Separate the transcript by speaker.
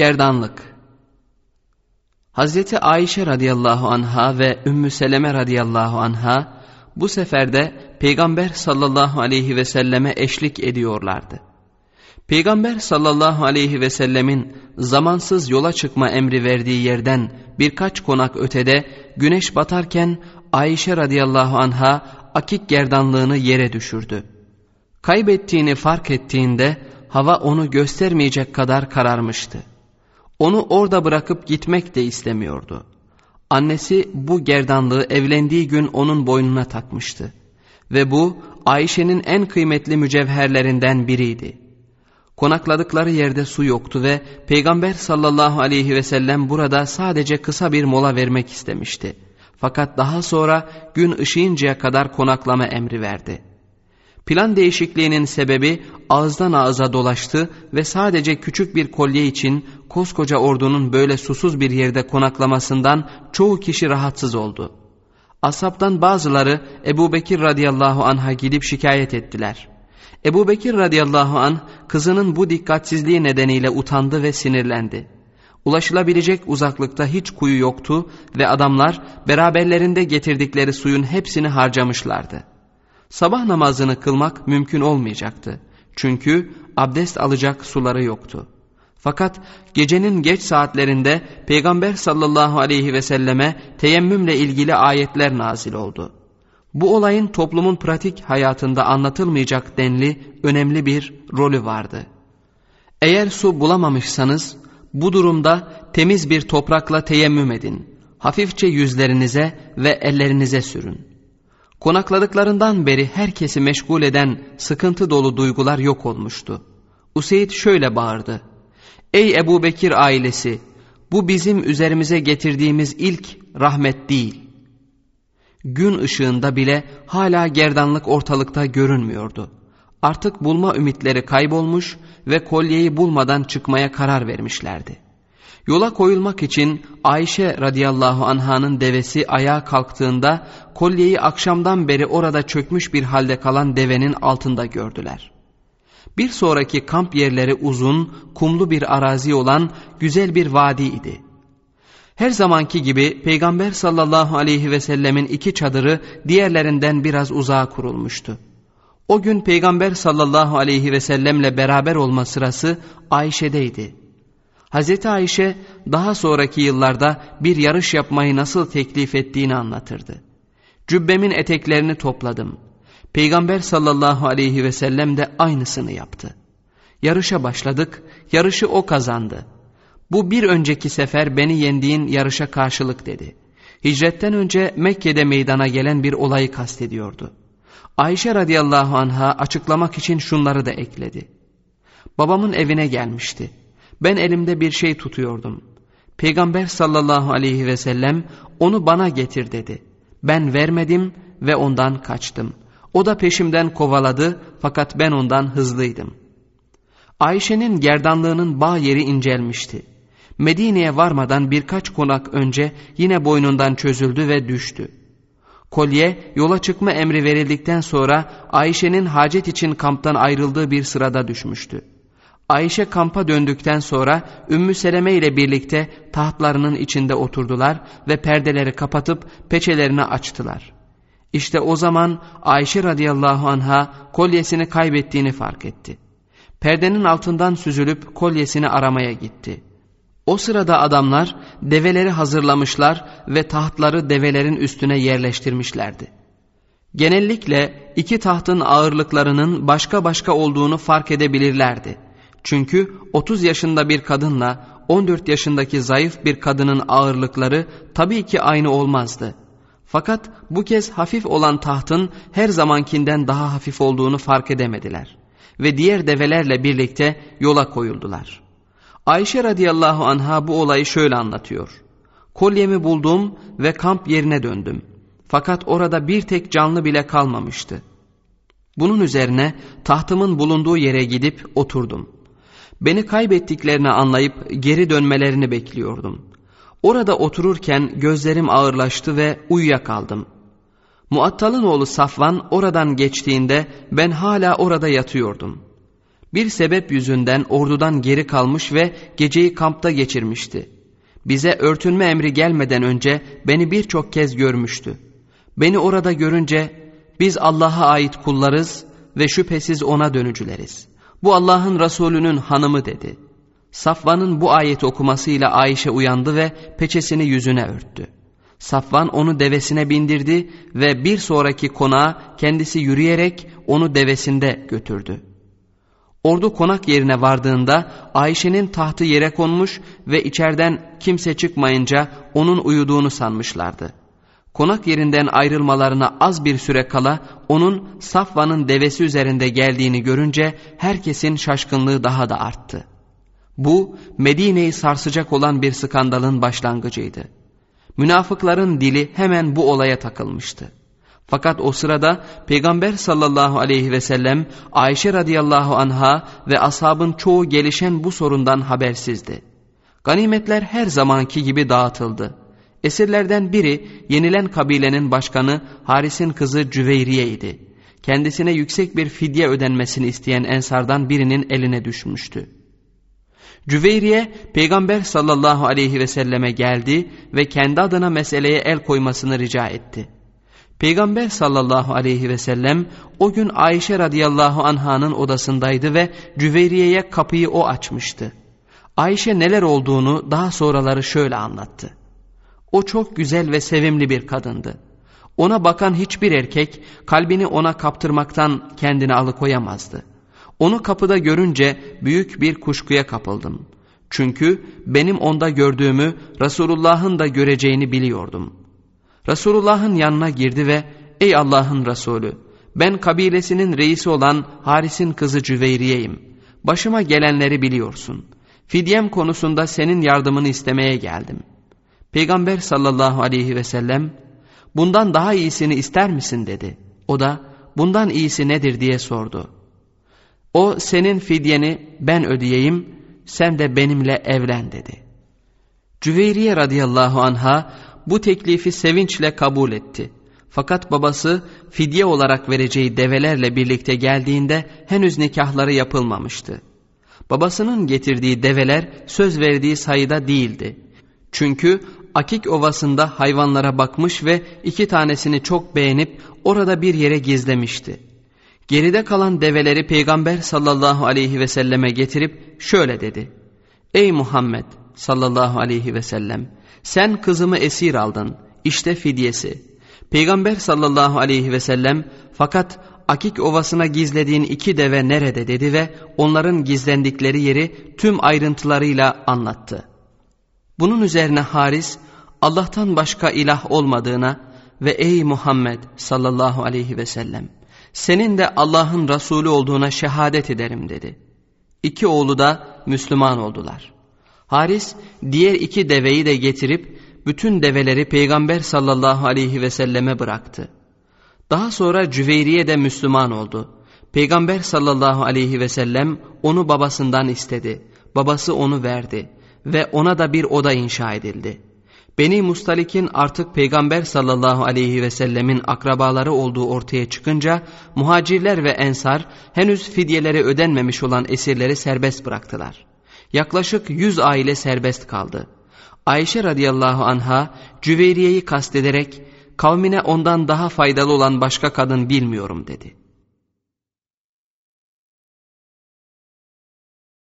Speaker 1: Gerdanlık Hazreti Ayşe radıyallahu anha ve Ümmü Seleme radıyallahu anha bu seferde Peygamber sallallahu aleyhi ve selleme eşlik ediyorlardı. Peygamber sallallahu aleyhi ve sellemin zamansız yola çıkma emri verdiği yerden birkaç konak ötede güneş batarken Ayşe radıyallahu anha akik gerdanlığını yere düşürdü. Kaybettiğini fark ettiğinde hava onu göstermeyecek kadar kararmıştı. Onu orada bırakıp gitmek de istemiyordu. Annesi bu gerdanlığı evlendiği gün onun boynuna takmıştı. Ve bu Ayşe'nin en kıymetli mücevherlerinden biriydi. Konakladıkları yerde su yoktu ve Peygamber sallallahu aleyhi ve sellem burada sadece kısa bir mola vermek istemişti. Fakat daha sonra gün ışıyıncaya kadar konaklama emri verdi. Plan değişikliğinin sebebi ağızdan ağıza dolaştı ve sadece küçük bir kolye için koskoca ordunun böyle susuz bir yerde konaklamasından çoğu kişi rahatsız oldu. Asaptan bazıları Ebu Bekir radıyallahu anh'a gidip şikayet ettiler. Ebu Bekir radıyallahu anh kızının bu dikkatsizliği nedeniyle utandı ve sinirlendi. Ulaşılabilecek uzaklıkta hiç kuyu yoktu ve adamlar beraberlerinde getirdikleri suyun hepsini harcamışlardı. Sabah namazını kılmak mümkün olmayacaktı. Çünkü abdest alacak suları yoktu. Fakat gecenin geç saatlerinde Peygamber sallallahu aleyhi ve selleme teyemmümle ilgili ayetler nazil oldu. Bu olayın toplumun pratik hayatında anlatılmayacak denli önemli bir rolü vardı. Eğer su bulamamışsanız bu durumda temiz bir toprakla teyemmüm edin. Hafifçe yüzlerinize ve ellerinize sürün. Konakladıklarından beri herkesi meşgul eden sıkıntı dolu duygular yok olmuştu. Useyd şöyle bağırdı. Ey Ebu Bekir ailesi bu bizim üzerimize getirdiğimiz ilk rahmet değil. Gün ışığında bile hala gerdanlık ortalıkta görünmüyordu. Artık bulma ümitleri kaybolmuş ve kolyeyi bulmadan çıkmaya karar vermişlerdi. Yola koyulmak için Ayşe radıyallahu anhanın devesi ayağa kalktığında kolyeyi akşamdan beri orada çökmüş bir halde kalan devenin altında gördüler. Bir sonraki kamp yerleri uzun, kumlu bir arazi olan güzel bir vadi idi. Her zamanki gibi Peygamber sallallahu aleyhi ve sellemin iki çadırı diğerlerinden biraz uzağa kurulmuştu. O gün Peygamber sallallahu aleyhi ve sellemle beraber olma sırası Ayşe'deydi. Hazreti Ayşe daha sonraki yıllarda bir yarış yapmayı nasıl teklif ettiğini anlatırdı. Cübbemin eteklerini topladım. Peygamber sallallahu aleyhi ve sellem de aynısını yaptı. Yarışa başladık, yarışı o kazandı. Bu bir önceki sefer beni yendiğin yarışa karşılık dedi. Hicretten önce Mekke'de meydana gelen bir olayı kastediyordu. Ayşe radıyallahu anha açıklamak için şunları da ekledi. Babamın evine gelmişti. Ben elimde bir şey tutuyordum. Peygamber sallallahu aleyhi ve sellem onu bana getir dedi. Ben vermedim ve ondan kaçtım. O da peşimden kovaladı fakat ben ondan hızlıydım. Ayşe'nin gerdanlığının bağ yeri incelmişti. Medine'ye varmadan birkaç konak önce yine boynundan çözüldü ve düştü. Kolye yola çıkma emri verildikten sonra Ayşe'nin hacet için kamptan ayrıldığı bir sırada düşmüştü. Ayşe kampa döndükten sonra Ümmü Seleme ile birlikte tahtlarının içinde oturdular ve perdeleri kapatıp peçelerini açtılar. İşte o zaman Ayşe radıyallahu anha kolyesini kaybettiğini fark etti. Perdenin altından süzülüp kolyesini aramaya gitti. O sırada adamlar develeri hazırlamışlar ve tahtları develerin üstüne yerleştirmişlerdi. Genellikle iki tahtın ağırlıklarının başka başka olduğunu fark edebilirlerdi. Çünkü 30 yaşında bir kadınla 14 yaşındaki zayıf bir kadının ağırlıkları tabii ki aynı olmazdı. Fakat bu kez hafif olan tahtın her zamankinden daha hafif olduğunu fark edemediler. Ve diğer develerle birlikte yola koyuldular. Ayşe radıyallahu anha bu olayı şöyle anlatıyor. Kolyemi buldum ve kamp yerine döndüm. Fakat orada bir tek canlı bile kalmamıştı. Bunun üzerine tahtımın bulunduğu yere gidip oturdum. Beni kaybettiklerini anlayıp geri dönmelerini bekliyordum. Orada otururken gözlerim ağırlaştı ve uyuyakaldım. Muattal'ın oğlu Safvan oradan geçtiğinde ben hala orada yatıyordum. Bir sebep yüzünden ordudan geri kalmış ve geceyi kampta geçirmişti. Bize örtünme emri gelmeden önce beni birçok kez görmüştü. Beni orada görünce biz Allah'a ait kullarız ve şüphesiz ona dönücüleriz. Bu Allah'ın Resulü'nün hanımı dedi. Safvan'ın bu ayeti okumasıyla Ayşe uyandı ve peçesini yüzüne örttü. Safvan onu devesine bindirdi ve bir sonraki konağa kendisi yürüyerek onu devesinde götürdü. Ordu konak yerine vardığında Ayşe'nin tahtı yere konmuş ve içeriden kimse çıkmayınca onun uyuduğunu sanmışlardı. Konak yerinden ayrılmalarına az bir süre kala onun Safvan'ın devesi üzerinde geldiğini görünce herkesin şaşkınlığı daha da arttı. Bu Medine'yi sarsacak olan bir skandalın başlangıcıydı. Münafıkların dili hemen bu olaya takılmıştı. Fakat o sırada Peygamber sallallahu aleyhi ve sellem Ayşe radıyallahu anha ve ashabın çoğu gelişen bu sorundan habersizdi. Ganimetler her zamanki gibi dağıtıldı. Esirlerden biri yenilen kabilenin başkanı Haris'in kızı Cüveyriye idi. Kendisine yüksek bir fidye ödenmesini isteyen ensardan birinin eline düşmüştü. Cüveyriye peygamber sallallahu aleyhi ve selleme geldi ve kendi adına meseleye el koymasını rica etti. Peygamber sallallahu aleyhi ve sellem o gün Ayşe radıyallahu anhanın odasındaydı ve Cüveyriye'ye kapıyı o açmıştı. Ayşe neler olduğunu daha sonraları şöyle anlattı. O çok güzel ve sevimli bir kadındı. Ona bakan hiçbir erkek kalbini ona kaptırmaktan kendini alıkoyamazdı. Onu kapıda görünce büyük bir kuşkuya kapıldım. Çünkü benim onda gördüğümü Resulullah'ın da göreceğini biliyordum. Resulullah'ın yanına girdi ve ''Ey Allah'ın Resulü, ben kabilesinin reisi olan Haris'in kızı Cüveyriye'yim. Başıma gelenleri biliyorsun. Fidyem konusunda senin yardımını istemeye geldim.'' Peygamber sallallahu aleyhi ve sellem bundan daha iyisini ister misin dedi. O da bundan iyisi nedir diye sordu. O senin fidyeni ben ödeyeyim sen de benimle evlen dedi. Cüveyriye radıyallahu anha bu teklifi sevinçle kabul etti. Fakat babası fidye olarak vereceği develerle birlikte geldiğinde henüz nikahları yapılmamıştı. Babasının getirdiği develer söz verdiği sayıda değildi. Çünkü Akik Ovası'nda hayvanlara bakmış ve iki tanesini çok beğenip orada bir yere gizlemişti. Geride kalan develeri Peygamber sallallahu aleyhi ve selleme getirip şöyle dedi. Ey Muhammed sallallahu aleyhi ve sellem sen kızımı esir aldın işte fidyesi. Peygamber sallallahu aleyhi ve sellem fakat Akik Ovası'na gizlediğin iki deve nerede dedi ve onların gizlendikleri yeri tüm ayrıntılarıyla anlattı. Bunun üzerine Haris Allah'tan başka ilah olmadığına ve ey Muhammed sallallahu aleyhi ve sellem senin de Allah'ın Resulü olduğuna şehadet ederim dedi. İki oğlu da Müslüman oldular. Haris diğer iki deveyi de getirip bütün develeri Peygamber sallallahu aleyhi ve selleme bıraktı. Daha sonra Cüveyriye de Müslüman oldu. Peygamber sallallahu aleyhi ve sellem onu babasından istedi. Babası onu verdi ve ona da bir oda inşa edildi. Beni Mustalik'in artık Peygamber sallallahu aleyhi ve sellemin akrabaları olduğu ortaya çıkınca muhacirler ve ensar henüz fidyeleri ödenmemiş olan esirleri serbest bıraktılar. Yaklaşık yüz aile serbest kaldı. Ayşe radıyallahu anha Cüveyriye'yi kastederek kavmine ondan daha faydalı olan başka kadın bilmiyorum dedi.